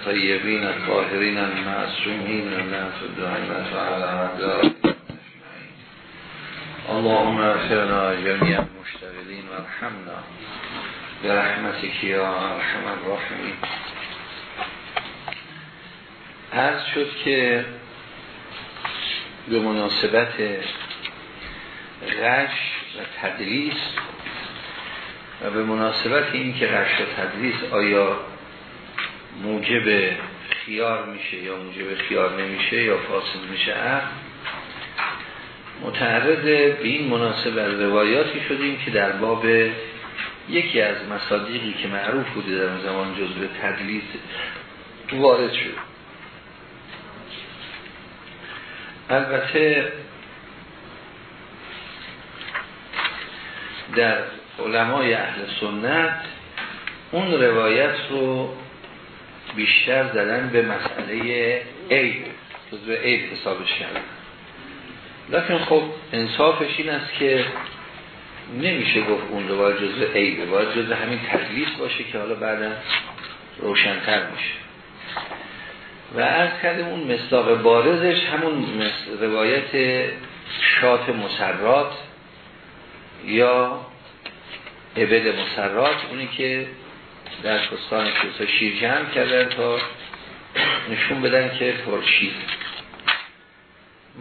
الطیبین الطاهرین المعصومین الناس الدائمت وعلى عبدالله اللهم اغفرنا جميع المشتغلين وارحمنا. برحمتك یا ارحم الراحمین عرض شد که به مناسبت غش و تدریس و به مناسبت این که غش و تدریس آیا موجب خیار میشه یا موجب خیار نمیشه یا فاصل میشه متعرض به این مناسبت روایاتی شدیم که در باب یکی از مصادیقی که معروف بوده در زمان جزء تدلیس وارد شد. البته در علمای اهل سنت اون روایت رو بیشتر زدن به مسئله عید جزو عید حسابش کردن. لیکن خب انصافش این است که نمیشه گفت اون روایت جزو عیده باید جزو همین تدلیس باشه که حالا بعدا روشنتر میشه و از کردیم اون مصداق بارزش همون روایت شات مسرات یا عبد مسرات اونی که در کستان کسا شیر جمع کردن تا نشون بدن که پرشیر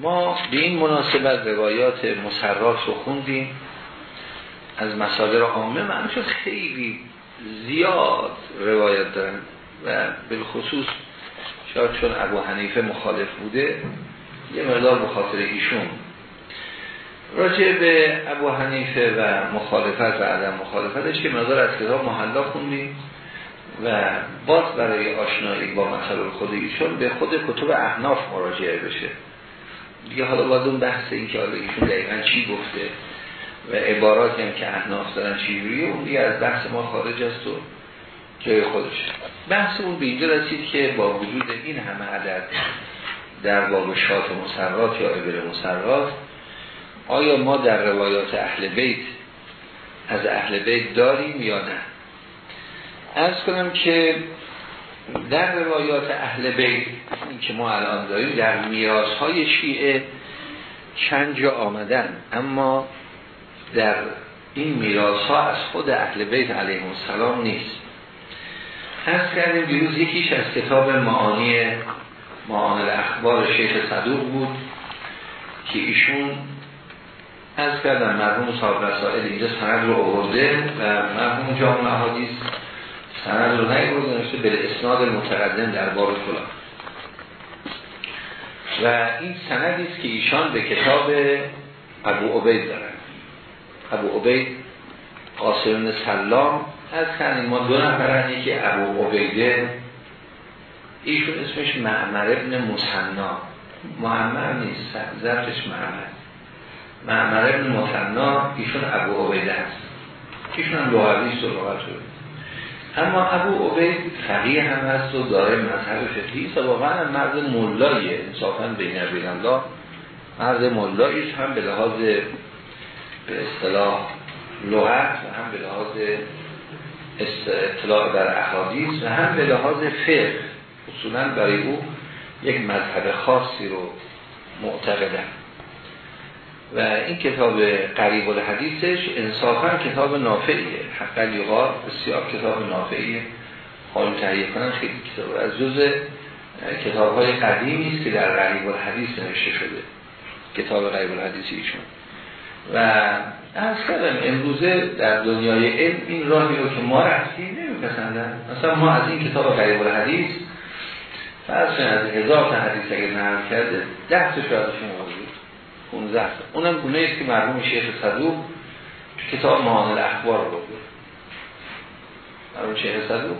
ما به این مناسبت روایات مسرات رو خوندیم. از مصادر عامه شد خیلی زیاد روایت دارن و بالخصوص شاید چون ابو حنیفه مخالف بوده یه مقدار بخاطر ایشون راجع به ابو حنیفه و مخالفت و عدم مخالفتش که مقدار از کتاب محلا خوندیم و باز برای آشنایی با مسئله خود ایشون به خود کتب احناف مراجعه بشه. دیگه حالا باید اون بحث این که ایشون دقیقا چی گفته و عباراتی هم که احناف دارن چی اون دیگه از بحث ما خارج است و جای خودش. بحث اون به اینجا رسید که با وجود این همه عدد در باب شات مسرات یا عبر مسرات آیا ما در روایات اهل بیت از اهل بیت داریم یا نه؟ از کنم که در روایات اهل بیت که ما الان داریم در میراث های شیعه چند جا آمدن. اما در این میراث ها از خود اهل بیت علیه السلام نیست. از کردیم دیروز یکیش از کتاب معانی معانی اخبار شیخ صدوق بود که ایشون از کردن مرحوم صاحب رسائل اینجا سند رو آورده و مرحوم جامع حدیث سند رو نیورده نشته به اسناد متقدم در باب فلان. و این سندی است که ایشان به کتاب ابو عبید دارن. ابو عبید قاسم سلام از کنیم ما دو نفرن که ابو عبیده ایشون اسمش معمر ابن مصنا معمر نیست زرفش معمر. معمر ابن مصنا ایشون ابو عبیده هست ایشون هم لغوی است لغت شده. اما ابو عبید فقیه هم هست و داره مذهب فقهی و واقعا مرد ملایه انصافا بین بین مرد ملاییش هم به لحاظ به اصطلاح لغت و هم به لحاظ اطلاع در احادیث و هم به لحاظ فقه. اصولا برای او یک مذهب خاصی رو معتقدن و این کتاب قریب الحدیثش انصافا کتاب نافعیه. حقا یقار بسیار کتاب نافعیه. حال تهیه کنن خیلی کتاب از جز کتاب های قدیمی است که در قریب الحدیث نوشته شده. کتاب قریب الحدیث ایشون. و از کردم امروزه در دنیای علم این راهی رو که ما رفتیم نمیپسندن. مثلا ما از این کتاب قریب الحدیث فرض از هزار تا حدیث اگر نرم کرده ده تا شاید 15 تا. اونم گونه است که مرحوم شیخ صدوق کتاب معانل اخبار رو بود مرحوم شیخ صدوق.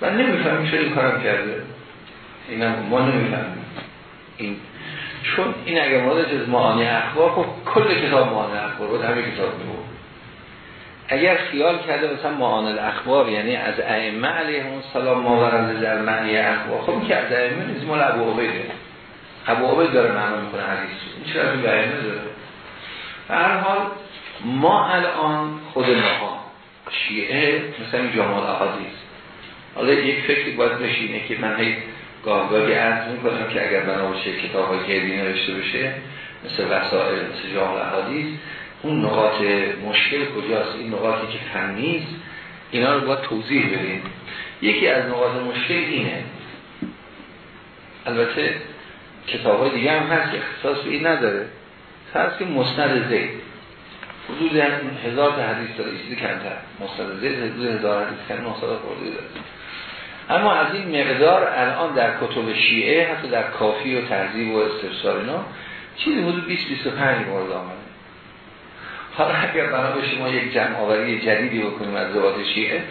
من نمی‌فهمم چرا این کارم کرده. اینم ما نمی‌فهمیم. این چون این اگر مورد از معانی اخبار خب کل کتاب معانی اخبار بود همه کتاب بود. اگر خیال کرده مثلا معانی اخبار یعنی از ائمه علیهم السلام ما ورد در معنی اخبار خب که از ائمه نیست مال ابو عبیده. عبید داره معنا می‌کنه حدیث این چرا این بیانه داره هر حال ما الان خود ما شیعه این جامعه احادیث حالا یک فکری باید بشینه که من هی گاهگاهی عرض می‌کنم که اگر بنا باشه کتاب های غیبی نوشته بشه مثل وسائل مثل جامل حدیث اون نقاط مشکل کجاست؟ این نقاطی که فنی اینا رو باید توضیح بدیم. یکی از نقاط مشکل اینه. البته کتاب های دیگه هم هست که اختصاص به این نداره. فرض که مستند زید. حدود هزار تا حدیث داره. چیزی کمتر. مستند زید حدود هزار حدیث کمتر مستند خورده داره. اما از این مقدار الان در کتب شیعه حتی در کافی و تهذیب و استفسار اینا چیزی حدود 20 25 مورد آمده. حالا اگر بنا به شما یک جمع آوری جدیدی بکنیم از زباد شیعه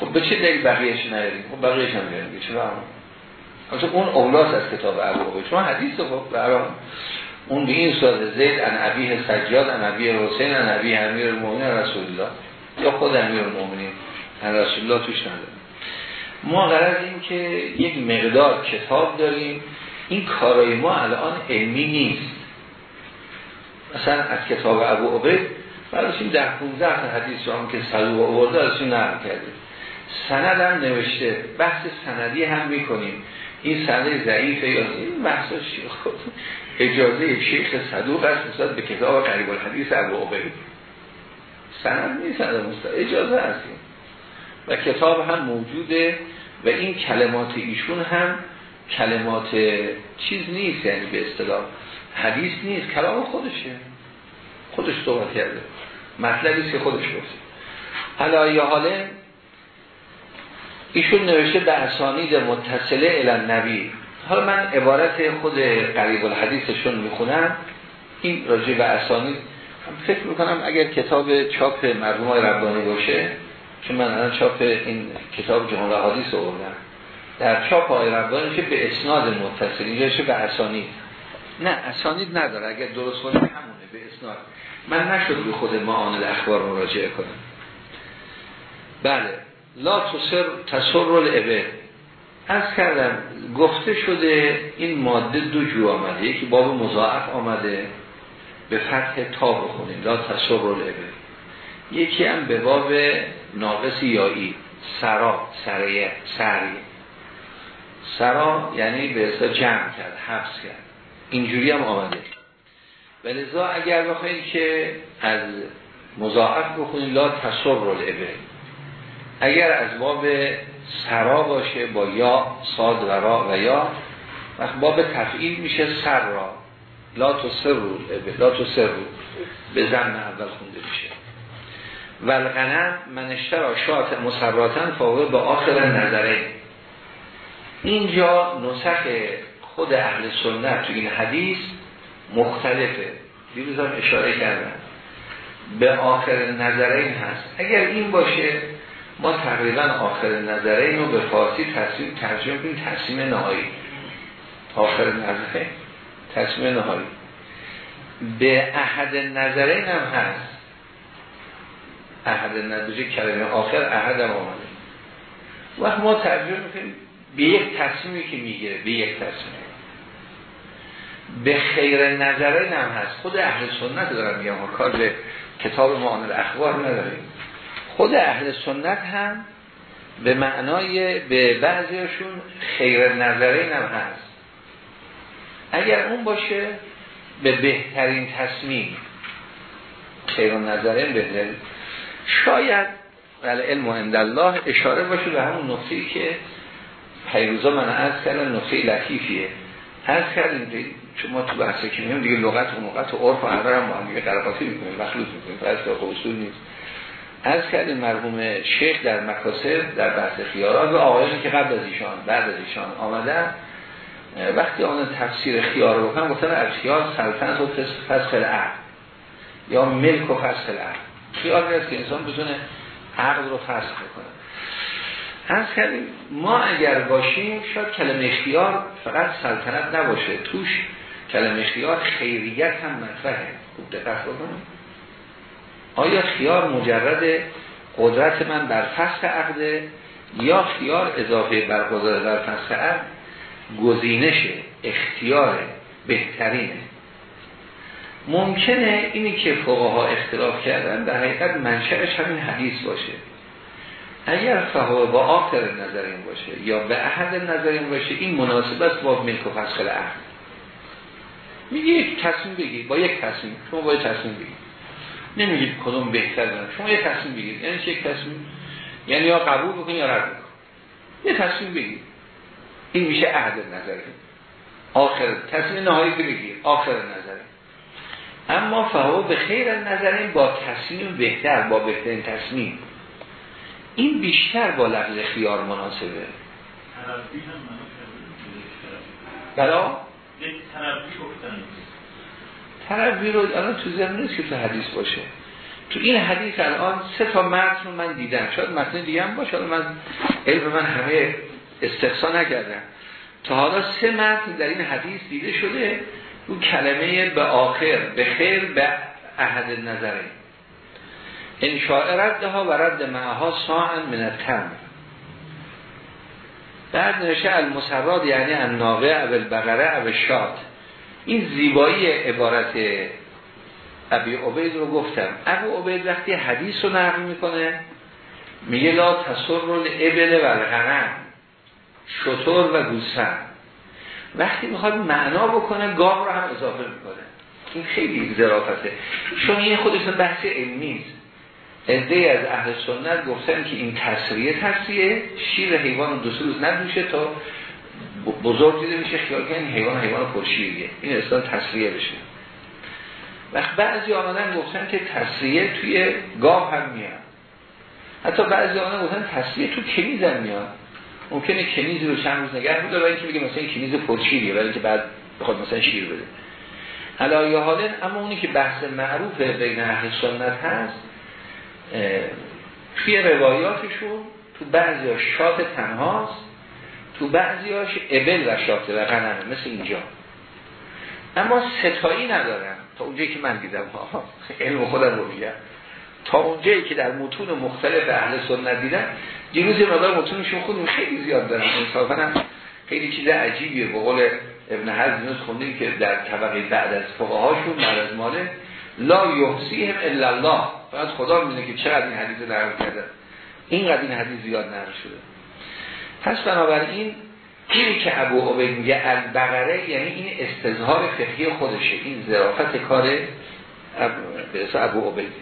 خب به چه دلیل بقیهش نیاریم خب بقیهش هم بیاریم چرا؟ اصلا اون اولاس از کتاب ابو شما حدیث خب برام اون به این صورت زید ان ابیه سجاد ان ابیه حسین ان ابیه امیر المؤمنین رسول الله. یا خود امیر المؤمنین. ان رسول الله توش نداره. ما قرار این که یک مقدار کتاب داریم. این کارای ما الان علمی نیست. مثلا از کتاب ابو عبید براشیم در 15 تا حدیث رو هم که صدوق آورده ازشون نقل کردیم. سند هم نوشته. بحث سندی هم می‌کنیم. این سند ضعیفه یا این بحث اجازه شیخ صدوق است نسبت به کتاب قریب الحدیث ابو عبید. سند نیست اجازه هستیم و کتاب هم موجوده و این کلمات ایشون هم کلمات چیز نیست یعنی به اصطلاح حدیث نیست کلام خودشه. خودش صحبت کرده. مطلبی که خودش گفته. حالا یا حاله ایشون نوشته به اسانید متصله الان نبی حالا من عبارت خود قریب الحدیثشون می‌خونم. این راجع به اسانید. فکر می‌کنم اگر کتاب چاپ مرحوم ربانی باشه چون من الان چاپ این کتاب جمله حدیث آوردم در چاپ های ربانی که به اسناد متصل اینجا به اسانید. نه اسانید نداره. اگر درست همونه به اسناد. من نشد به خود معانل اخبار مراجعه کنم. بله. لا تسر تسر الابه از کردم گفته شده این ماده دو جو آمده. یکی باب مضاعف آمده به فتح تا بخونیم. لا تسر الابه یکی هم به باب ناقص یایی سرا سریه سری. سرا یعنی به اصلا جمع کرد حبس کرد. اینجوری هم آمده. ولذا اگر بخواید که از مضاعف بخونید لا تصر الابه اگر از باب سرا باشه با یا صاد و را و یا وقت باب تفعیل میشه سر را. لا تصر الابه لا تصر به زمن اول خونده میشه. و الغنم منشتر آشات مسراتن فاوه به آخر نظره. اینجا نسخ خود اهل سنت تو این حدیث مختلفه. دیروز اشاره کردم. به آخر نظرین هست. اگر این باشه ما تقریبا آخر نظرین رو به فارسی تصمیم ترجمه کنیم تصمیم نهایی. آخر نظرین تصمیم نهایی. به احد نظرین هم هست. احد نظرین کلمه آخر احد هم آمده. وقت ما ترجمه می‌کنیم به یک تصمیمی که می‌گیره به یک تصمیم. به خیر نظره هم هست. خود اهل سنت دارم میگم کار به کتاب معامل اخبار نداریم. خود اهل سنت هم به معنای به بعضیشون خیر نظره هم هست. اگر اون باشه به بهترین تصمیم خیر نظره بهترین. شاید ولی علم و الله اشاره باشه به همون نقطه‌ای که پیروزا من عرض کردن نقطه لطیفیه. عرض کردیم چون ما تو بحث که دیگه لغت و لغت و عرف و عبر هم با هم دیگه قرقاتی می‌کنیم مخلوط می‌کنیم فرض به اصول نیست. از کردیم مرحوم شیخ در مکاسب در بحث خیارات و آقایانی که قبل از ایشان بعد از ایشان آمدن وقتی آن تفسیر خیار رو بکنم گفتن از خیار سلطنت و فسخ العقل یا ملک و فسخ العقل. خیار هست که انسان بتونه عقل رو فسخ کنه از کردیم ما اگر باشیم شاید کلمه خیار فقط سلطنت نباشه. توش کلمه خیار خیریت هم مطرحه. خوب دقت بکنیم آیا خیار مجرد قدرت من بر فسخ عقده یا خیار اضافه بر قدرت بر فسخ عقد گزینشه اختیار بهترینه؟ ممکنه اینی که فقها اختلاف کردن در حقیقت منشأش همین حدیث باشه. اگر فهوه با آخر نظر این باشه یا به احد نظر این باشه این مناسب است با ملک و فسخل احد میگه یک تصمیم بگید با یک تصمیم. شما با یک تصمیم بگید نمیگید کدوم بهتر دارم شما یک تصمیم بگید یعنی یک تصمیم؟ یعنی یا قبول بکنید یا رد بکنید یه تصمیم بگید این میشه عهد نظره آخر تصمیم نهایی که بگیر آخر نظره اما فهو به خیر نظره با تصمیم بهتر با بهترین تصمیم. این بیشتر با لفظ خیار مناسبه. بلا تربی رو الان تو زمین نیست که تو حدیث باشه. تو این حدیث الان سه تا متن رو من دیدم. شاید متن دیگه هم باشه. من علم من همه استقصا نکردم تا حالا سه متن در این حدیث دیده شده او کلمه به آخر به خیر به احد نظره انشاء رده ها و رد معها ساعن من التم بعد نشه المسراد یعنی الناقه او البقره او شاد این زیبایی عبارت ابی عبید رو گفتم. ابو عبید وقتی حدیث رو نقل می‌کنه میگه لا تصر الابل و الغنم شطور و گوسفند. وقتی می‌خواد معنا بکنه گام رو هم اضافه می‌کنه. این خیلی ظرافته. چون این خودشون بحث علمی است. از اهل سنت گفتن که این تصریه تصریه شیر حیوان دو سه روز تا بزرگ دیده میشه خیال این حیوان حیوان پرشیریه این اصلا تصریه بشه. وقت بعضی آمدن گفتن که تصریه توی گاه هم میاد. حتی بعضی آمدن گفتن تصریه تو کنیز هم میاد. ممکنه کنیزی رو چند روز نگه بوده و اینکه میگه مثلا این کنیز پرشیریه ولی که بعد بخواد مثلا شیر بده. حالا یا حالا اما اونی که بحث معروف بین اهل سنت هست توی روایاتشون تو بعضی ها شات تنهاست. تو بعضی هاش ابل و شاته و غنمه مثل اینجا. اما ستایی ندارن. تا اونجایی که من دیدم ها علم خودم رو میگم. تا اونجایی که در متون مختلف اهل سنت دیدم دیروز یه مقدار متونشون خودم خیلی زیاد دارم انصافا خیلی چیز عجیبیه. به قول ابن حزم خوندیم که در طبقه بعد از فقهاشون بعد از ماله لا یحسیهم الا الله. فقط خدا می‌دونه که چقدر این حدیث نقل کرده. اینقدر این حدیث زیاد نقل شده. پس بنابراین اینی که ابو عبید میگه البقره یعنی این استظهار فقهی خودشه. این ظرافت کار ابو عبید.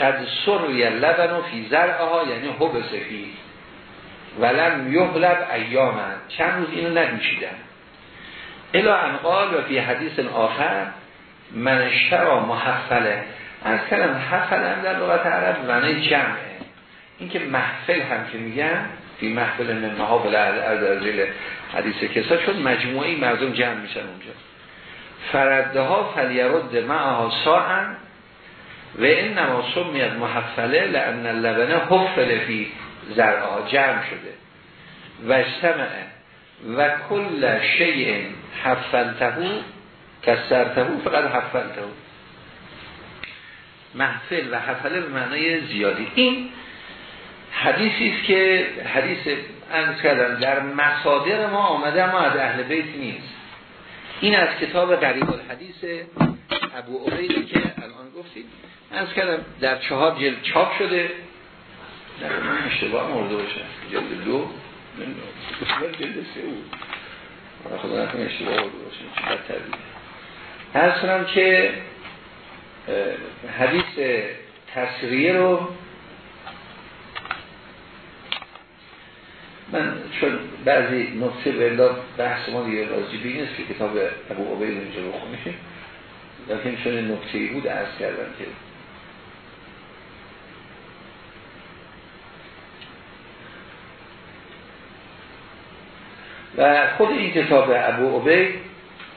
قد سروی لبن و فی زرعها یعنی حب سفید. ولم یغلب ایامن چند روز اینو ندوشیدن الا انقال و فی حدیث آخر منشترا محفله. از کلم حفل هم در لغت عرب معنی جمعه. این که محفل هم که میگن فی محفل من محافل از ازیل حدیث کسا چون مجموعی مردم جمع میشن اونجا. فرده ها فلیرد معها و این نماسم میاد محفله لان اللبنه حفل فی زرعها. جمع شده. و اجتمعه. و کل شیء حفلتهو کسرتهو فقط حفلتهو محفل و حفله به معنای زیادی. این حدیثی است که حدیث ارز کردم در مصادر ما آمده ما از اهل بیت نیست. این از کتاب قریب الحدیث ابو عبیدی که الان گفتید. ارز کردم در چهار جلد چاپ شده. در من اشتباه مرده باشه. جلد دو. جلد سه بود. خدا نکنه اشتباه مرده باشه. چقدر تردید ارز که حدیث تصریه رو من چون بعضی نقطه به بحث ما دیگه راجبی نیست که کتاب ابو عبید اینجا رو خونیم لیکن چون نقطه ای بود از کردم که و خود این کتاب ابو عبید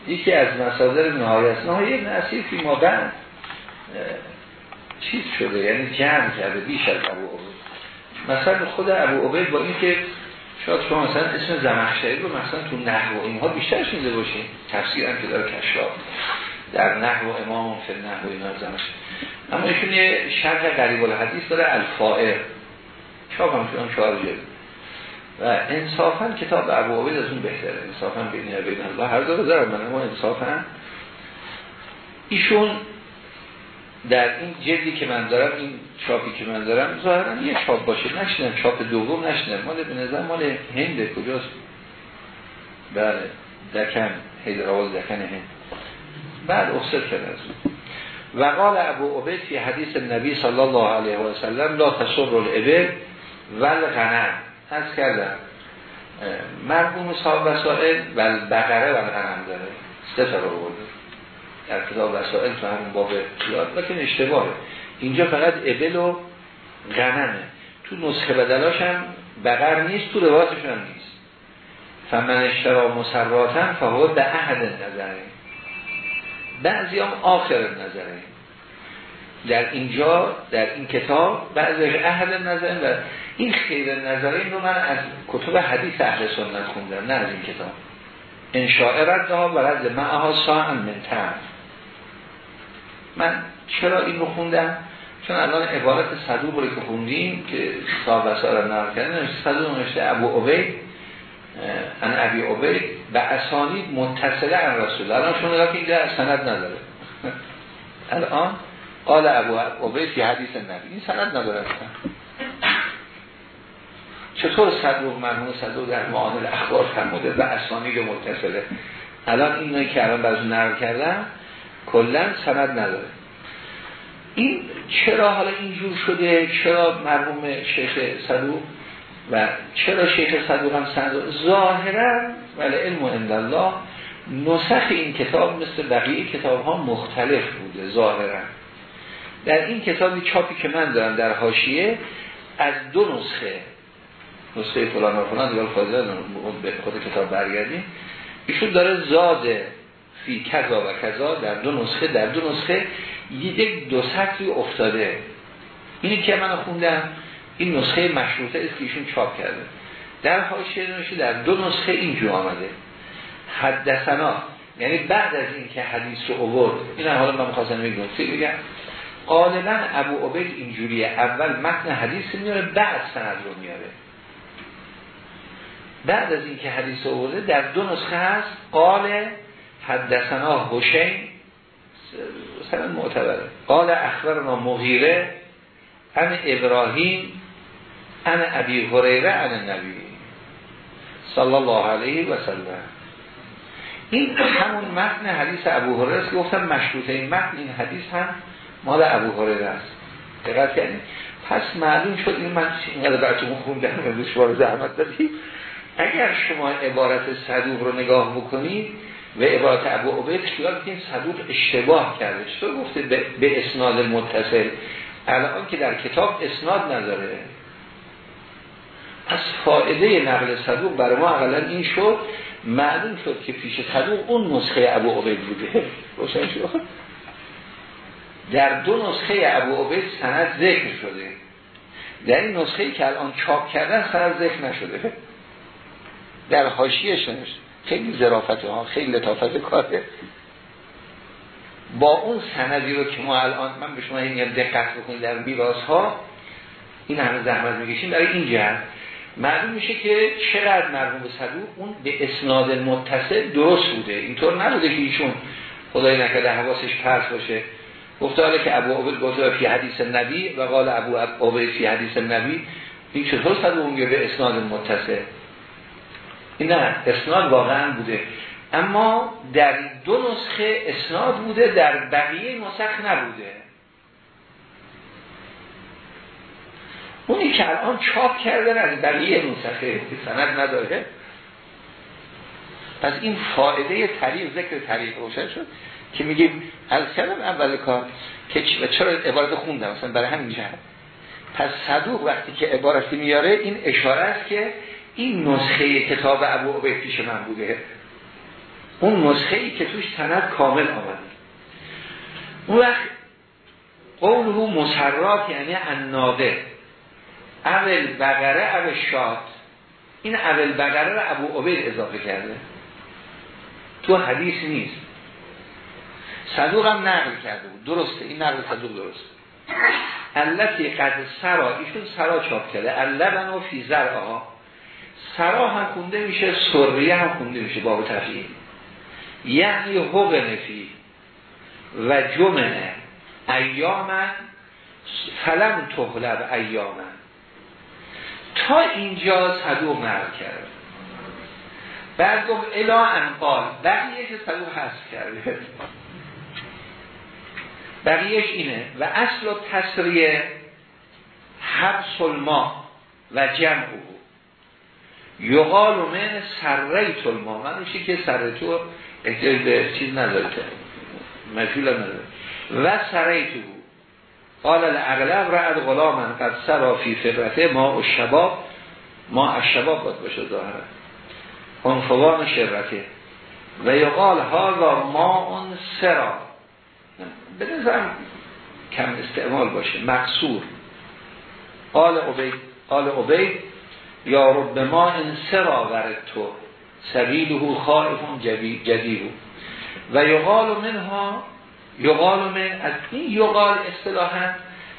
یکی از مصادر نهایت نهایی ابن اصیر که ما بعد چیز شده یعنی جمع کرده بیش از ابو عبید. مثلا خود ابو عبید با اینکه شاید شما مثلا اسم زمخشری رو مثلا تو نحو اینها بیشتر شده باشین. تفسیر هم که داره کشف در نحو امام فل نحو اینا زمخشری اما ایشون یه شرح قریب الحدیث داره الفائر چاپ هم شدن چهار و انصافا کتاب ابو عبید از اون بهتره. انصافا بین بین الله. هر داره دارم من اما انصافا. ایشون در این جلدی که من دارم این چاپی که من دارم ظاهرا یه چاپ باشه. نشنم چاپ دوم نشنم. مال به نظر مال هنده کجاست؟ بله دکن حیدرآباد دکن هند. بعد اخصد کرده از و قال ابو عبید فی حدیث نبی صلی الله علیه و سلم لا تصر الابل ول غنم از کردم مرحوم صاحب وسائل و بقره و غنم داره. سه تا رو در کتاب وسائل تو همون باب خیال لیکن اشتباهه. اینجا فقط ابل و غنمه. تو نسخه بدلاش هم بقر نیست تو رواتش هم نیست. فمن اشترا مسراتن فهو به احد نظره بعضی هم آخر نظره در اینجا در این کتاب بعضی اهل نظره و این خیر نظره این رو من از کتب حدیث اهل سنت خوندم نه از این کتاب. انشاء ردها و رد معها ساعن من من چرا این رو خوندم؟ چون الان عبارت صدوق رو که خوندیم که صاحب وسائل نقل کردن صدوق نوشته ابو عبید ان ابی عبید به اسانید متصله ان رسول الان شما نگاه که اینجا سند نداره. الان قال ابو عبید فی حدیث نبی این سند نداره چطور صدوق مرحوم صدوق در معامل اخبار فرموده و اسانید متصله؟ الان این که الان براتون نقل کردم کلا سند نداره. این چرا حالا اینجور شده؟ چرا مرحوم شیخ صدوق و چرا شیخ صدوق هم صدوق ظاهرا ولی علم الله نسخ این کتاب مثل بقیه کتاب ها مختلف بوده ظاهرا. در این کتابی چاپی که من دارم در حاشیه از دو نسخه نسخه فلان و فلان دیگر خود کتاب برگردیم. ایشون داره زاده فی کذا و کذا در دو نسخه در دو نسخه یک دو سطری افتاده. اینی که من خوندم این نسخه مشروطه است که ایشون چاپ کرده. در حاشیه در دو نسخه اینجور آمده. حدثنا یعنی بعد از این که حدیث رو اوورد این حالا من می‌خواستم نکته بگم غالبا ابو عبید اینجوریه. اول متن حدیث میاره بعد سند رو میاره. بعد از این که حدیث اوورده در دو نسخه هست قال حدثنا حسین مثلا معتبره. قال اخبرنا مغیره ان ابراهیم ان ابی هریره ان نبی صلی الله علیه و سلم. این همون متن حدیث ابو هریره است. که گفتم مشروطه این متن این حدیث هم مال ابو هریره است. دقت کنید پس معلوم شد این من اینقدر براتون خوندم امروز شما زحمت دادی اگر شما عبارت صدوق رو نگاه بکنید و عبارت ابو عبید خیال این صدوق اشتباه کرده. چطور گفته به اسناد متصل؟ الان که در کتاب اسناد نداره پس فائده نقل صدوق برای ما اقلا این شد معلوم شد که پیش صدوق اون نسخه ابو عبید بوده. در دو نسخه ابو عبید سند ذکر شده. در این نسخه که الان چاپ کردن سند ذکر نشده. در حاشیه خیلی ظرافت ها خیلی لطافت کاره. با اون سندی رو که ما الان من به شما این دقت بکنید در میراث ها این همه زحمت می‌کشیم. برای این جهت معلوم میشه که چقدر مرحوم صدوق اون به اسناد متصل درست بوده. اینطور نبوده که ایشون خدای نکرده حواسش پرس باشه. گفته حالا که ابو عبد گفته فی حدیث نبی و قال ابو عبد فی حدیث نبی این چطور صدوق اون به اسناد متصل؟ این نه اسناد واقعا بوده. اما در دو نسخه اسناد بوده در بقیه نسخ نبوده. اونی که الان چاپ کردن از بقیه نسخه سند نداره. پس این فائده طریق ذکر طریق روشن شد که میگیم از کردم اول کار که چرا عبارت خوندم؟ مثلا برای همین جهت. پس صدوق وقتی که عبارتی میاره این اشاره است که این نسخه کتاب ابو عبید پیش من بوده. اون نسخه ای که توش سند کامل آمده. اون وقت قوله مسرات یعنی اناده اول بقره اول شاد. این اول بقره رو ابو عبید اضافه کرده. تو حدیث نیست. صدوق هم نقل کرده بود. درسته این نقل صدوق درست علتی قد سرا ایشون سرا چاپ کرده. علبن و فی ها سرا هم خونده میشه سریه هم خونده میشه باب تفیه یعنی حق نفی و جمعه. ایامن فلم تحلب ایامن تا اینجا صدوق نقل کرد. بعد گفت الا انقال. بقیه که صدوق هست کرده بقیهش اینه. و اصل و تصریه حبس و جمع او یقال من سریت الماء میشه که سریتو احتیاج به چیز نداره مجهول نداره. و سریتو قال الاغلب رعد غلامن قد سرا فی فرته ما و شباب. ما شباب باید باشه ظاهره انفوان شرته. و یقال ها ما اون سرا. به نظرم کم استعمال باشه. مقصور. قال عبید قال عبید یا رب ما این سرا ورد تو سبیله خائفون جدیبو و یقال منها یقال من از این یقال اصطلاحا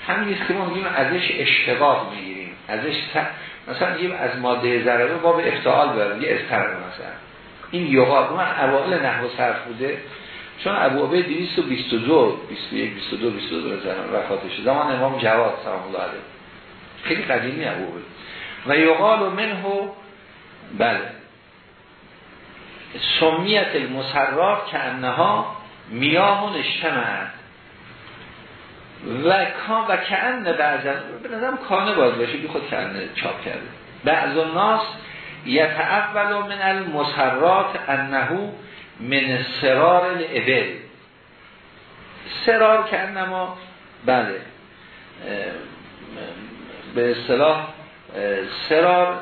همین که ما میگیم ازش اشتقاق می‌گیریم. ازش مثلا میگیم از ماده ضربه باب افتعال برم یه استرق مثلا. این یقال من اوائل نحو صرف بوده. چون ابو عبید 222 21 22 22 زمان وفاتش زمان امام جواد سلام الله علیه. خیلی قدیمی ابو عبید. و یقال منه بله. سمیت المسرات که انها میامون اجتماعت و کان و کان بعضا به نظرم کانه باز باشه بی خود کانه چاپ کرده. بعض الناس یتعول من المسرات انهو من سرار الابل. سرار که انما بله به اصطلاح سرار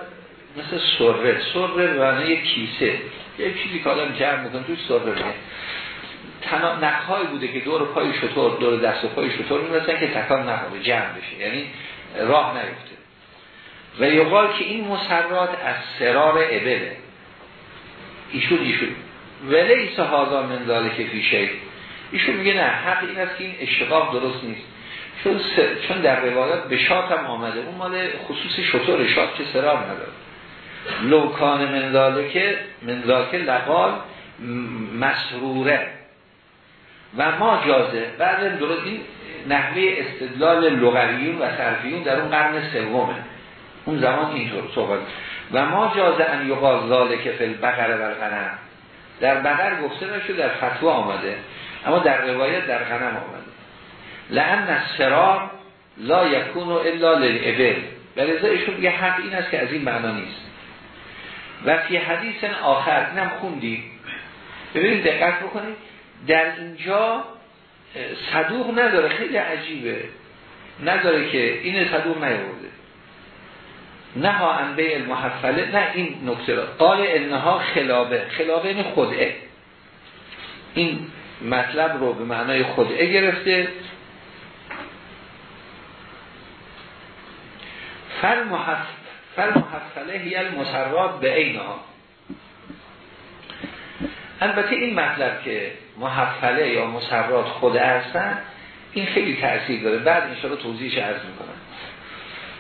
مثل سره. سره به یک کیسه. یک چیزی که آدم جمع می‌کنه توی سره تنا... بوده که دور پای شطور دور دست و پای شطور می‌رسن که تکان نخوره جمع بشه. یعنی راه نیفته. و یقال که این مسرات از سرار ابله. ایشون ایشون. ولی ایسا هازا من که فیشه ایشون میگه نه حق این است که این اشتقاق درست نیست. چون, چون در روایات به شات هم آمده. اون مال خصوص شطور شات که سرار نداره. لوکان که منزاله لقال مسروره. و ما جازه. بعد درست این نحوه استدلال لغویون و صرفیون در اون قرن سومه. اون زمان اینطور صحبت. و ما جازه ان یقال که فی البقره و الغنم. در بقر گفته نشد در فتوا آمده. اما در روایت در غنم آمده. لعن السرار لا یکون الا للابل به ایشون یه حق این است که از این معنا نیست. و فی حدیث آخر اینم خوندیم. ببینید دقت بکنید در اینجا صدوق نداره خیلی عجیبه. نداره که این صدوق نیورده. نه ها انبه المحفله نه این نکته را. قال انها خلابه. خلابه این خدعه. این مطلب رو به معنای خدعه گرفته. فر محفله هی المسرات به اینها البته این مطلب که محفله یا مسرات خود هستن این خیلی تأثیر داره. بعد رو توضیحش عرض می‌کنم.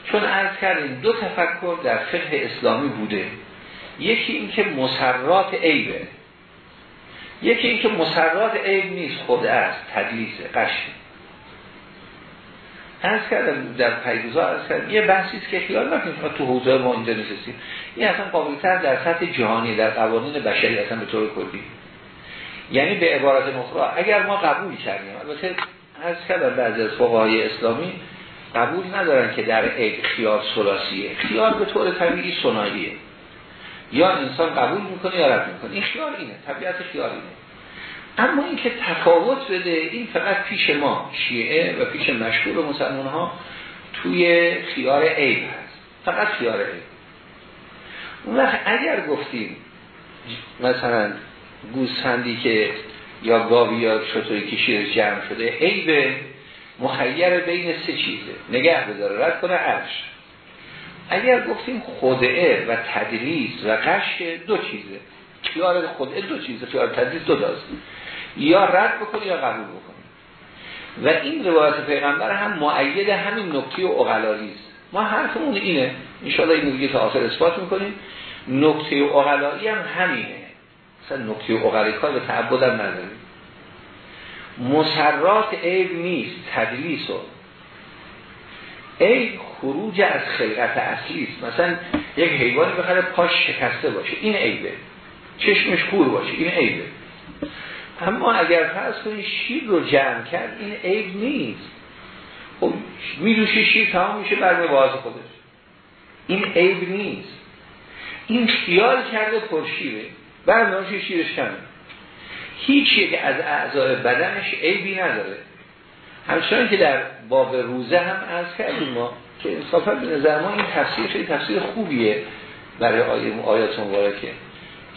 چون عرض کردیم دو تفکر در فقه اسلامی بوده. یکی این که مسرات عیبه. یکی این که مسرات عیب نیست خود است تدلیسه قشن از کردم در پیروزا از کردم یه بحثیست که خیال نکنیم تو حوزه ما اینجا نشستیم. این اصلا قابلتر در سطح جهانی در قوانین بشری اصلا به طور کلی. یعنی به عبارت مخرا اگر ما قبول کردیم البته از کردم بعضی از فقهای اسلامی قبول ندارن که در عید خیار سلاسیه خیار به طور طبیعی سناییه. یا انسان قبول می‌کنه یا رد می‌کنه. این خیار اینه طبیعت خیار اینه. اما اینکه تفاوت بده این فقط پیش ما شیعه و پیش مشهور مسلمان ها توی خیار عیب هست. فقط خیار عیب. اون وقت اگر گفتیم مثلا گوسفندی که یا گاوی یا شطوری که شیر جمع شده عیب مخیر بین سه چیزه. نگه بداره رد کنه عرش. اگر گفتیم خودعه و تدلیس و قش دو چیزه. خیار خودعه دو چیزه خیار تدلیس دو داست. یا رد بکنی یا قبول بکنی. و این روایت پیغمبر هم معید همین نکته اغلالی است. ما حرفمون اینه. انشاءالله این دیگه تا آخر اثبات می‌کنیم. نکته اغلالی هم همینه. مثلا نکته اغلالی کار به تعبد هم نداریم. مسرات عیب نیست تدلیس و. عیب خروج از خلقت اصلی است. مثلا یک حیوانی بخره پاش شکسته باشه. این عیبه. چشمش کور باشه. این عیبه. اما اگر فرض کنید شیر رو جمع کرد این عیب نیست. خب میدوشه شیر تمام میشه بر باز خودش. این عیب نیست. این خیال کرده پرشیره برنامه شیرش کمه. هیچ یک از اعضای بدنش عیبی نداره. همچنان که در باب روزه هم از کردیم ما که انصافا به نظر ما این تفسیر خیلی تفسیر خوبیه برای آیه آیات مبارکه.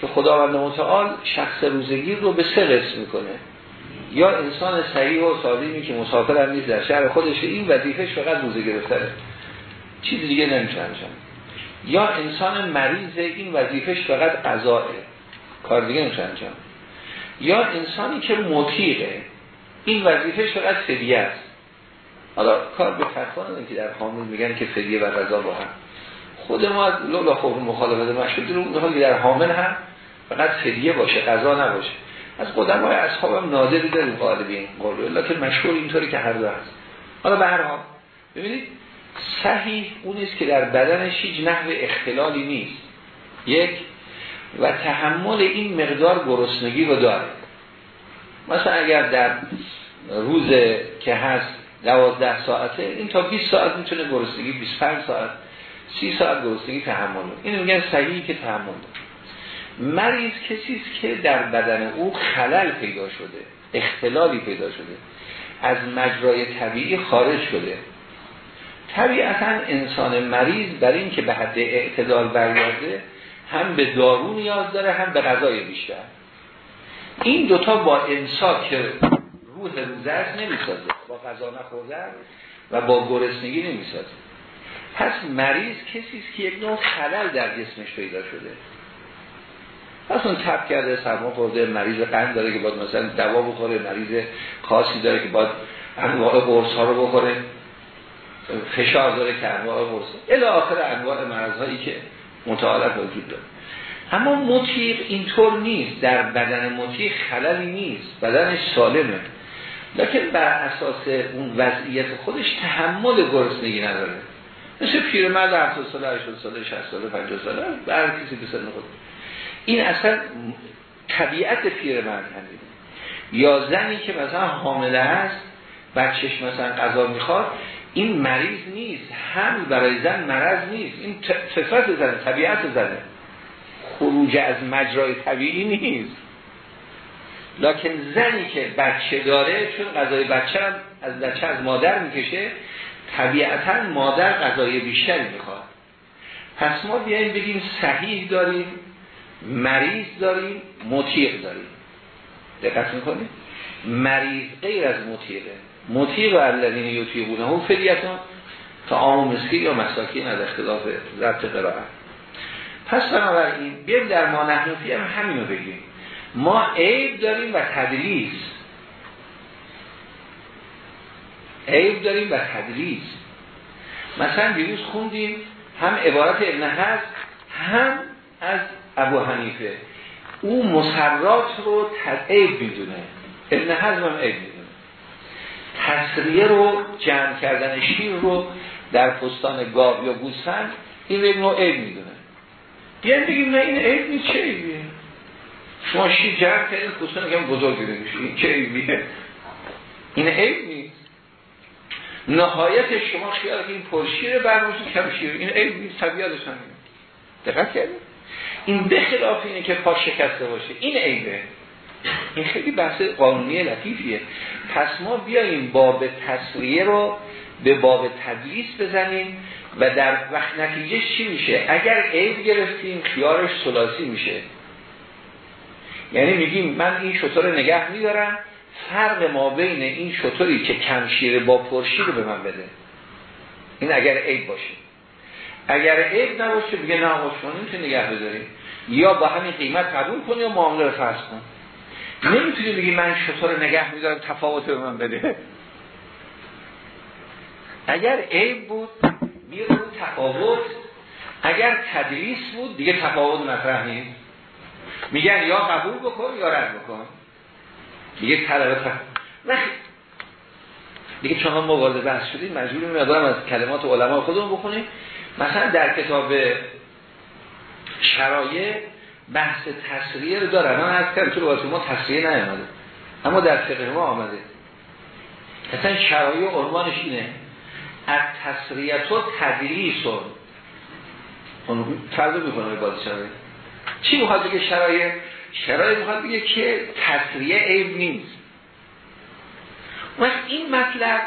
که خداوند متعال شخص روزگی رو به سه قسم می‌کنه. یا انسان صحیح و سالمی که مسافر هم نیست در شهر خودش این وظیفه فقط روزه گرفتره چیز دیگه نمیشه یا انسان مریض این وظیفش فقط قضاه کار دیگه نمیشه انجام یا انسانی که مطیقه. این وظیفه فقط فدیه است. حالا کار به فرقان که در حامل میگن که فدیه و قضا با هم. خود ما لولا خوب مخالفت مشهود رو در حامل هم فقط فدیه باشه قضا نباشه. از قدمای اصحاب هم نادری داریم قالب این قول. لکن مشهور اینطوری که هر دو هست. حالا به هر حال ببینید صحیح اون است که در بدنش هیچ نحو اختلالی نیست. یک و تحمل این مقدار گرسنگی رو داره. مثلا اگر در روز که هست دوازده ساعته این تا 20 ساعت می‌تونه گرسنگی 25 ساعت 30 ساعت گرسنگی تحمل اینو میگن صحیحی که تحمل. مریض کسی است که در بدن او خلل پیدا شده اختلالی پیدا شده از مجرای طبیعی خارج شده. طبیعتا انسان مریض بر این که به حد اعتدال برگرده هم به دارو نیاز داره هم به غذای بیشتر. این دوتا با انسان که روح است نمی‌سازه با غذا نخوردن و با گرسنگی نمی‌سازه. پس مریض کسی است که یک نوع خلل در جسمش پیدا شده. پس اون تب کرده سرما خورده مریض قند داره که باید مثلا دوا بخوره مریض خاصی داره که باید انواع قرص ها رو بخوره. فشار داره که انواع قرص. الی آخر انواع مرض هایی که متعالت وجود داره. اما مطیق اینطور نیست. در بدن مطیق خللی نیست. بدنش سالمه. لیکن بر اساس اون وضعیت خودش تحمل گرسنگی نداره. مثل پیرمرد 70 ساله 80 ساله 60 ساله 50 ساله بر کسی به سن این اصلا طبیعت پیرمرد همین یا زنی که مثلا حامله هست بچهش مثلا غذا می‌خواد این مریض نیست هم برای زن مرض نیست. این فطرت زنه طبیعت زنه. خروج از مجرای طبیعی نیست. لکن زنی که بچه داره چون غذای بچه هم از بچه از مادر می‌کشه طبیعتا مادر غذای بیشتری می‌خواد. پس ما بیاییم بگیم صحیح داریم. مریض داریم مطیق داریم. دقت می‌کنیم مریض غیر از مطیقه مطیق و الذین یطیقونه هم فدیتون تا آم مسکین یا مساکین از اختلاف ضبط قرائت. پس بنابراین بیایم در ما نحنفی هم همینو بگیم. ما عیب داریم و تدریس. عیب داریم و تدریس. مثلا دیروز خوندیم هم عبارت ابن هست هم از ابو حنیفه. او مسرات رو عیب می‌دونه. ابن حزم هم عیب می‌دونه. تصریه رو جمع کردن شیر رو در پستان گاو یا گوسفند این یک نوع عیب می‌دونه. بیان بگیم نه این عیب نیست چه عیبیه؟ شما شیر جمع کردین پستان کم بزرگ میشه. این چه عیبیه؟ این عیب نیست. نهایت شما خیال که این پرشیر برنامه کم شیر. این عیب نیست طبیعتش هم دقت کردید؟ این بخلاف اینه که پا شکسته باشه. این عیبه. این خیلی بحث قانونی لطیفیه. پس ما بیاییم باب تصریه رو به باب تدلیس بزنیم و در وقت نتیجه چی میشه؟ اگر عیب گرفتیم خیارش سلاسی میشه. یعنی میگیم من این شطور نگه میدارم فرق ما بین این شطوری که کمشیره با پرشیر رو به من بده. این اگر عیب باشه. اگر عیب نباشه بگه نه شما نمی‌تونی نگه یا با همین قیمت قبول کنی یا معامله رو فرض کن. نمی‌تونی بگی من شطور نگه میدارم تفاوت به من بده. اگر عیب بود میره تفاوت. اگر تدریس بود دیگه تفاوت مطرح میگن یا قبول بکن یا رد بکن. دیگه طلب و دیگه چون ما وارد بحث شدیم مجبور میادم از کلمات علما خودمون بخونیم. مثلا در کتاب شرایع بحث تصریه رو دارن. من از کردم تو ما تصریه نیامده. اما در فقه ما آمده. مثلا شرایع عنوانش اینه. از تصریت و تدریسون فرض می‌کنه به بازی شرایع چی می‌خواد بگه شرایع شرایع می‌خواد بگه که تصریه عیب نیست. و این مطلب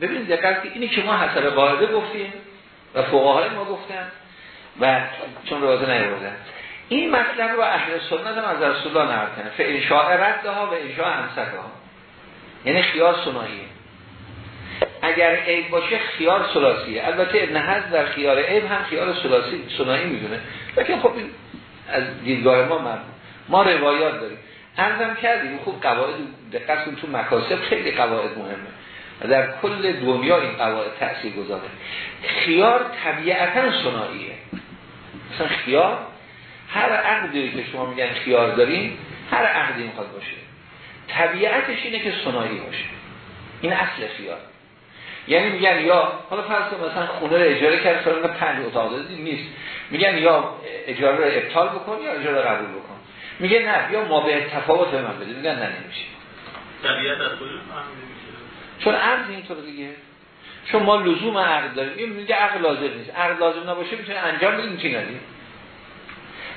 ببینید دقیق اینی که ما حسب قاعده گفتیم. و فقهای ما گفتن و چون روازه نیوردن این مطلب رو اهل سنت هم از رسول الله نقل کنه فانشاء ردها و انشاء ها یعنی خیار سناییه. اگر عیب باشه خیار سلاسیه البته ابن حضر در خیار عیب هم خیار سلاسی سنایی می‌دونه. لیکن خب این از دیدگاه ما من ما روایات داریم. ارزم کردیم خوب قواعد دقت تو مکاسب. خیلی قواعد مهمه. و در کل دنیا این قواعد تأثیر گذاره. خیار طبیعتا سناییه مثلا خیار هر عقدی که شما میگن خیار داریم هر عقدی می‌خواد باشه. طبیعتش اینه که سنایی باشه. این اصل خیار. یعنی میگن یا حالا فرض مثلا خونه رو اجاره کرد فرض پنج اتاق دادی نیست. میگن یا اجاره رو ابطال بکن یا اجاره رو قبول بکن. میگه نه یا ما به تفاوت به من بده میگن نه نمیشه. طبیعت از چون عقد اینطور دیگه. چون ما لزوم عقد داریم. این میگه عقد لازم نیست. عقد لازم نباشه می‌تونه انجام بدیم چی ندیم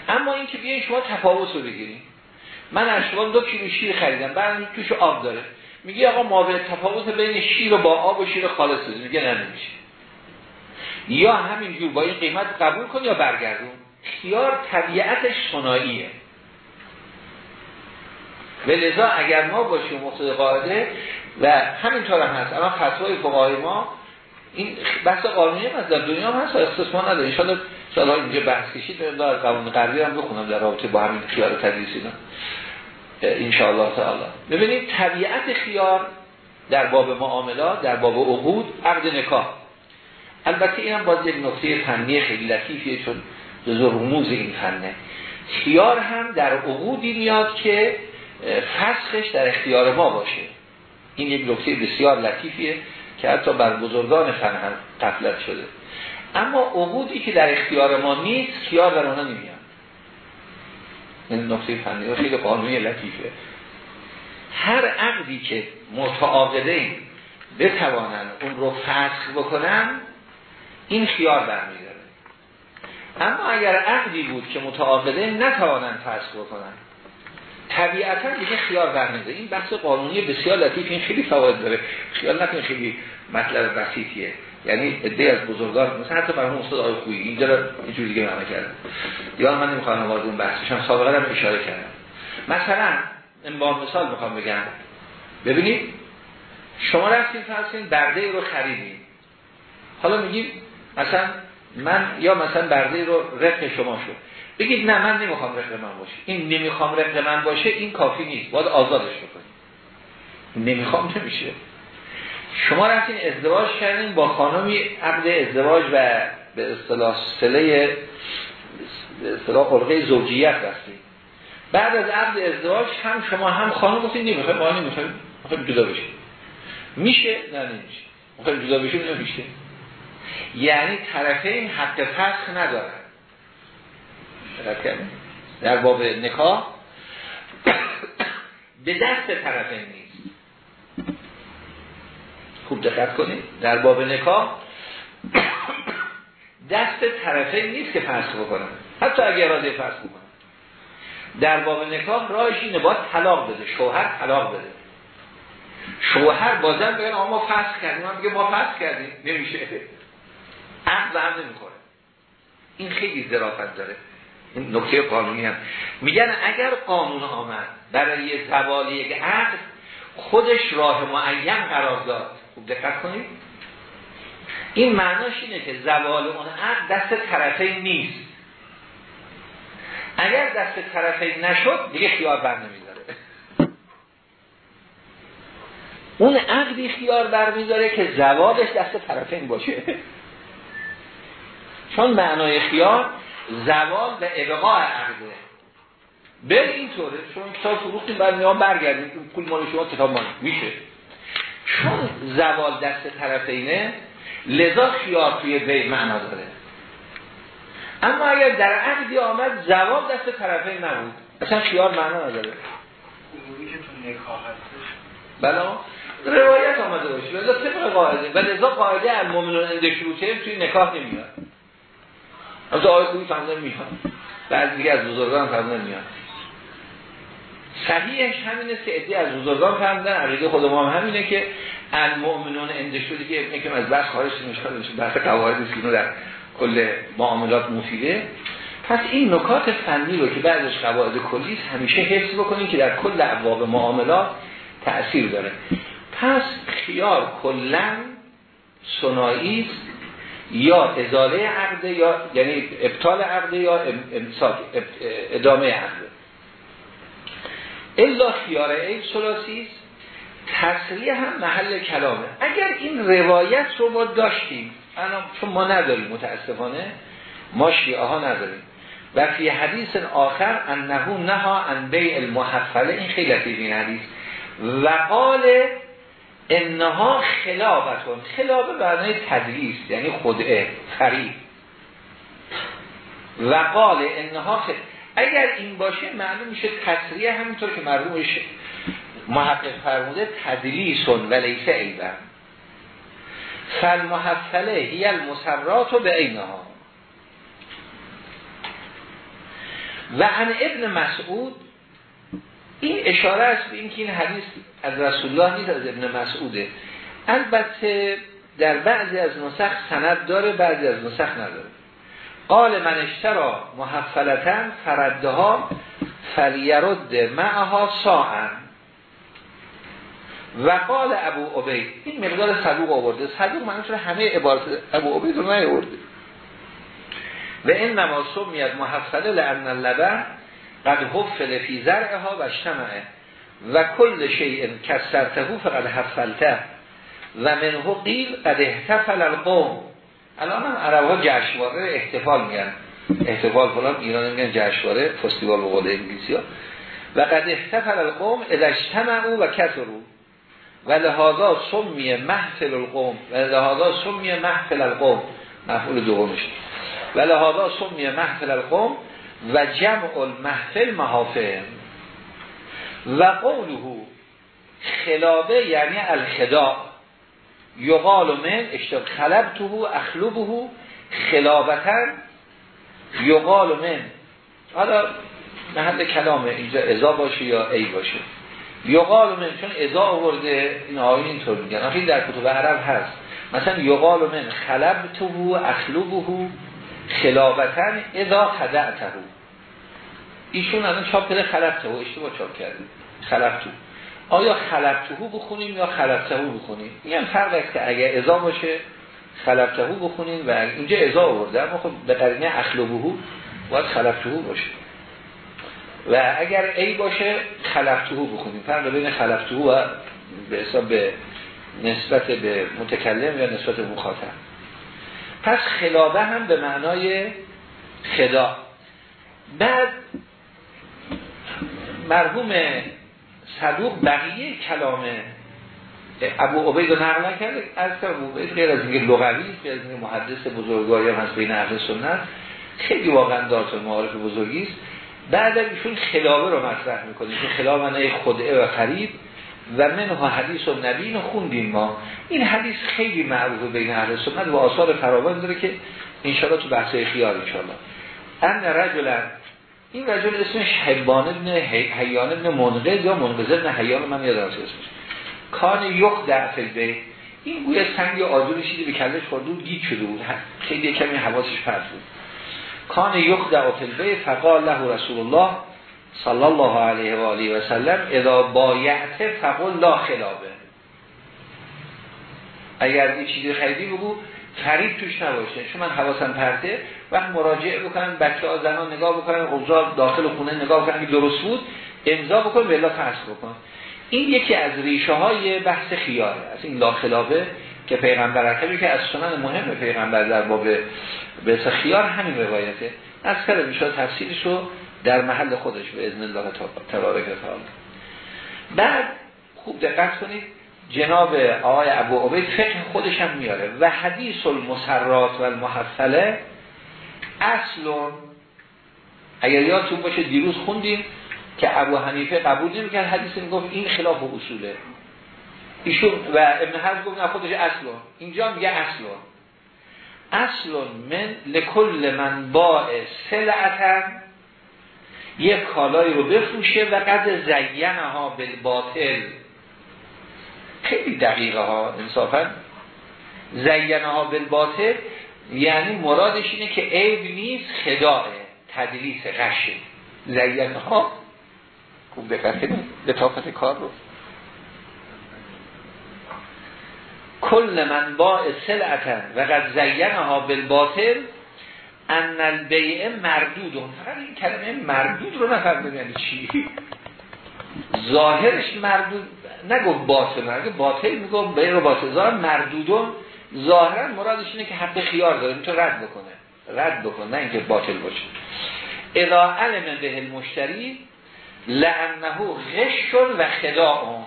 اما این که بیاین شما تفاوت رو بگیریم من از شما دو کیلو شیر خریدم. بعد توش آب داره. میگه آقا ما به تفاوت بین شیر با آب و شیر خالص بدیم میگه نه نمیشه. یا همینجور با این قیمت قبول کن یا برگردون. خیار طبیعتش صناعیه و لذا اگر ما باشیم مقصد قاعده و همینطور هم هست اما فتوای فقهای ما این بحث قانونی هم در دنیا هم هست استثمان نداره. انشاءالله سالها اینجا بحث کشید در قانون غربی هم بخونم در رابطه با همین خیار تدریسی انشاءالله تعالی. ببینید طبیعت خیار در باب معاملات در باب عقود عقد نکاح. البته این هم باز یک نقطه فنی خیلی لطیفیه چون جزو رموز این فنه. خیار هم در عقودی میاد که فسخش در اختیار ما باشه. این یک نکته بسیار لطیفیه که حتی بر بزرگان فن هم قفلت شده. اما عقودی که در اختیار ما نیست خیار در اونا نمیاد. این نکته فنی خیلی قانونی لطیفه. هر عقدی که متعاقدین بتوانن اون رو فسخ بکنن این خیار برمیداره. اما اگر عقدی بود که متعاقدین نتوانن فسخ بکنن طبیعتا دیگه خیار برمیده این بحث قانونی بسیار لطیف این خیلی فواید داره. خیال نکن خیلی مطلب بسیطیه. یعنی عده از بزرگان مثلا حتی برای استاد آقای خویی اینجا رو اینجور دیگه معنی کردم یا من نمی‌خوام وارد اون بحثشم سابقا هم اشاره کردم. مثلا این با مثال می‌خوام بگم. ببینید شما رفتین فرض برده رو خریدین. حالا میگیم مثلا من یا مثلا برده رو رق شما شد. بگید نه من نمی‌خوام رق من باشه این نمی‌خوام رق من باشه این کافی نیست. باید آزادش بکنید نمی‌خوام نمیشه. شما رفتین ازدواج کردین با خانمی عقد ازدواج و به اصطلاح سله به اصطلاح خلقه زوجیت رفتین. بعد از عقد ازدواج هم شما هم خانم گفتین نمی‌خوایم ما نمی‌خوایم می‌خوایم جدا بشیم میشه؟ نه نمیشه. می‌خوایم جدا بشیم نمیشه. یعنی طرفین حق فسخ ندارن. در باب نکاح به دست طرفین نیست. خوب دقت کنید. در باب نکاح دست طرفین نیست که فسخ بکنن حتی اگر اراده فسخ بکنن در باب نکاح راهش اینه باید طلاق بده. شوهر طلاق بده. شوهر بازم بگن آقا ما فسخ کردیم. من بگه ما فسخ کردیم. نمیشه. عقد هم نمی‌کنه این خیلی ظرافت داره. این نکته قانونی هم. میگن اگر قانون آمد برای زوال یک عقد خودش راه معین قرار داد. خوب دقت کنید. این معناش اینه که زوال اون عقد دست طرفین نیست. اگر دست طرفین نشد دیگه خیار بر نمیداره. اون عقدی خیار بر میداره که زوالش دست طرفین باشه. چون معنای خیار زوال و ابقاء عقده به اینطوره چون کتاب فروختیم بعد میان برگردیم پول مال شما کتاب مال میشه. چون زوال دست طرفینه لذا خیار توی بی معنا داره. اما اگر در عقدی آمد زوال دست طرفین نبود. اصلا خیار معنا نداره. بله. روایت آمده باشه. لذا طبق قاعده. و لذا قاعده المؤمنون اندشروته توی نکاح نمیاد. از آقای خوبی فهمده میاد. بعد دیگه از بزرگان فهمده میاد. صحیحش همینه که ادی از بزرگان فهمدن عقیده خود ما هم همینه که المؤمنون اندشروتی که ابن که از بحث خارج نمیشه میشه بحث قواعد سینو در کل معاملات مفیده. پس این نکات فنی رو که بعدش قواعد کلی همیشه حفظ بکنیم که در کل ابواب معاملات تأثیر داره. پس خیار کلا است. یا ازاله عقده یا یعنی ابطال عقده یا ادامه عقده الا خیار عیب سلاسی است. تصریح هم محل کلامه. اگر این روایت رو ما داشتیم چون ما نداریم متاسفانه ما شیعه ها نداریم. و فی حدیث آخر انهو نها ان بیع المحفله این خیلی لطیف حدیث. و انها خلابتون. خلابه برنای تدلیس یعنی خدعه فریب. و قال انها خل... اگر این باشه معلوم میشه تصریح همینطور که مرحومش محقق فرموده تدلیسون و لیسه ایبن فالمحفله هی المسرات به اینها. و عن ابن مسعود این اشاره است به اینکه این حدیث از رسول الله نیست از ابن مسعوده. البته در بعضی از نسخ سند داره بعضی از نسخ نداره. قال من اشترا محفلتن فردها فلیرد معها ساعن. و قال ابو عبید این مقدار صدوق آورده. صدوق معنی همه عبارت ابو عبید رو نیورده و این نما میاد محفله لعن اللبن قد حفل فی زرعها و اجتمعه. و کل شیء کسرته فقد حفلته و منه قیل قد احتفل القوم. الان هم عرب جشنواره احتفال میگن. احتفال فلان ایران میگن جشنواره فستیوال به قول انگلیسی ها. و قد احتفل القوم اجتمعوا و کثروا و لحاظا سمیه محفل القوم. و لحاظا سمیه محفل القوم. مفعول دومش. و لحاظا سمیه محفل القوم و جمع المحفل محافل. و قوله خلابه یعنی الخدا. یقال من اشتاق خلبته اخلبه خلابتن یقال من. حالا محل کلامه اینجا ازا باشه یا ای باشه. یقال من چون ازا آورده این آیین اینطور میگن. آخه در کتب عرب هست. مثلا یقال من خلبته اخلبه خلابتن اذا خدعته. ایشون الان چاپ کرده خلبته و اشتباه چاپ کرده خلبتو آیا خلبته بخونیم یا خلبته بخونیم؟ این هم فرق است که اگر ازا باشه خلبته بخونیم و اینجا ازا آورده اما خب به قرینه اخلبه باید خلبته باشه. و اگر ای باشه خلبته بخونیم. فرق بین خلبته و به حساب نسبت به متکلم یا نسبت به مخاطب. پس خلابه هم به معنای خدا. بعد مرحوم صدوق بقیه کلام ابو عبید رو نقل نکرده. از ابو عبید غیر از اینکه لغوی غیر از اینکه محدث بزرگواری هم هست بین اهل سنت خیلی واقعا دارت معارف بزرگی است. بعد ایشون خلابه رو مطرح می‌کنه که خلابه معنی خدعه و خرید. و منها حدیث و نبین خوندیم ما. این حدیث خیلی معروف بین اهل سنت و آثار فراوان داره که انشاءالله تو بحث خیار انشاءالله. ان رجلا این رجل اسمش حبان ابن حیان ابن منقذ یا منقذ ابن حیان من یادم اسمش. کان یخ در فلبه این گویا سنگ آجوری شیدی به کلش خورده بود گیت شده بود. خیلی کمی حواسش پرد بود. کان یخ در فلبه فقال له رسول الله صلی الله علیه و آله و سلم اذا بایعت فقل لا خلابه. اگر این چیزی خریدی بگو فریب توش نباشه. چون من حواسم پرته وقت مراجعه بکنن بچه ها زنان نگاه بکنن اوضاع داخل خونه نگاه بکنن که درست بود امضا بکن بلا فصل بکن. این یکی از ریشه های بحث خیاره از این لاخلابه که پیغمبر اکبر که از سنن مهم پیغمبر در باب به خیار همین روایته. از کلم میشه تفسیرش رو در محل خودش به اذن الله تبارک و تعالی. بعد خوب دقت کنید جناب آقای ابو عبید فقه خودش هم میاره و حدیث المسرات و المحفله اصل اگر یادتون باشه دیروز خوندیم که ابو حنیفه قبول نمی‌کرد حدیث می‌گفت این خلاف اصوله. ایشون و ابن حزم گفت خودش اصل اینجا میگه اصل اصل من لکل من باع سلعتن یک کالایی رو بفروشه و قد زینه ها بالباطل. دقیقه ها انصافا. زینه ها بالباطل یعنی مرادش اینه که عیب نیست خداعه تدلیس غشه زینه ها خوب دقت لطافت کار رو. کل من با سلعتن و قد زینه ها بالباطل ان البیع مردود. فقط این کلمه مردود رو نفهمیدم یعنی چی. ظاهرش مردود نگفت باطل نگفت باطل می‌گفت بیع رو باطل ظاهر مردودون ظاهرا مرادش اینه که حق خیار داره می‌تونه رد بکنه. رد بکنه نه اینکه باطل باشه. اذا علم به المشتری لعنه غش و خداع.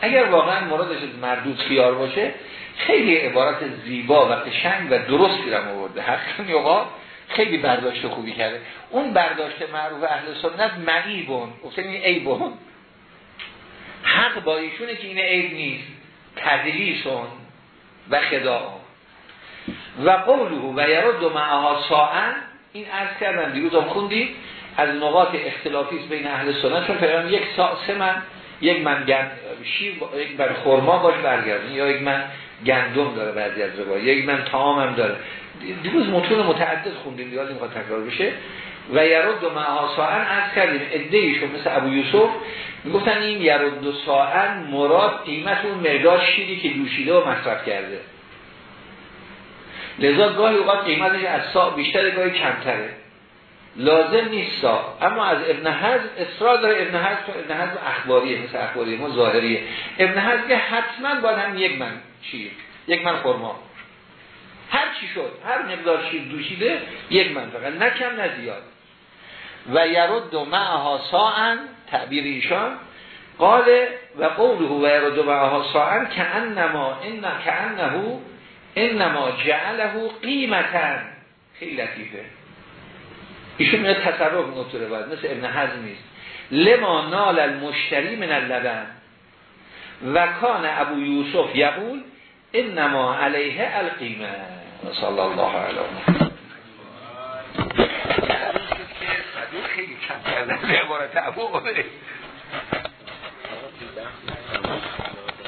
اگر واقعا مرادش مردود خیار باشه خیلی عبارت زیبا و قشنگ و درستی رو آورده. حقا خیلی برداشت خوبی کرده. اون برداشت معروف اهل سنت معیبون گفتن این عیبون حق با ایشونه که این عیب نیست. تدلیسون و خدا و قوله و یرد معها ساعن. این عرض کردم دیروز هم خوندی از نقاط اختلافی بین اهل سنت. چون فرمان یک سا سه من یک من گند شیر یک من خرما باش برگردن یا یک من گندم داره بعضی از روای یک من تمام هم داره. دیروز متون متعدد خوندیم دیگه این تکرار بشه. و یرد و معها ساعن از کردیم ادهیشون مثل ابو یوسف. می‌گفتن این یرد و ساعن مراد قیمت اون مقدار شیری که دوشیده و مصرف کرده. لذا گاهی اوقات قیمتش از سا بیشتر گاهی کمتره. لازم نیست سا. اما از ابن حزم اصرار داره ابن حزم ابن حزم اخباریه مثل اخباریه ما ظاهریه. ابن حزم حتما باید هم یک من شیر یک من خورما هر چی شد هر مقدار شیر دوشیده یک من فقط نه کم نه زیاد. و یرد و معها ساعن تعبیر ایشان. قال و قوله و یرد و معها ساعن که انما که انه انما جعله قیمتن خیلی لطیفه. ایشون میاد تصرف نطوره باید مثل ابن حزم نیست. لما نال المشتری من اللبن. و کان ابو یوسف یقول انما علیه القیمه. صلی الله علیه خیلی کم کردن عبارت ابو